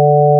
you.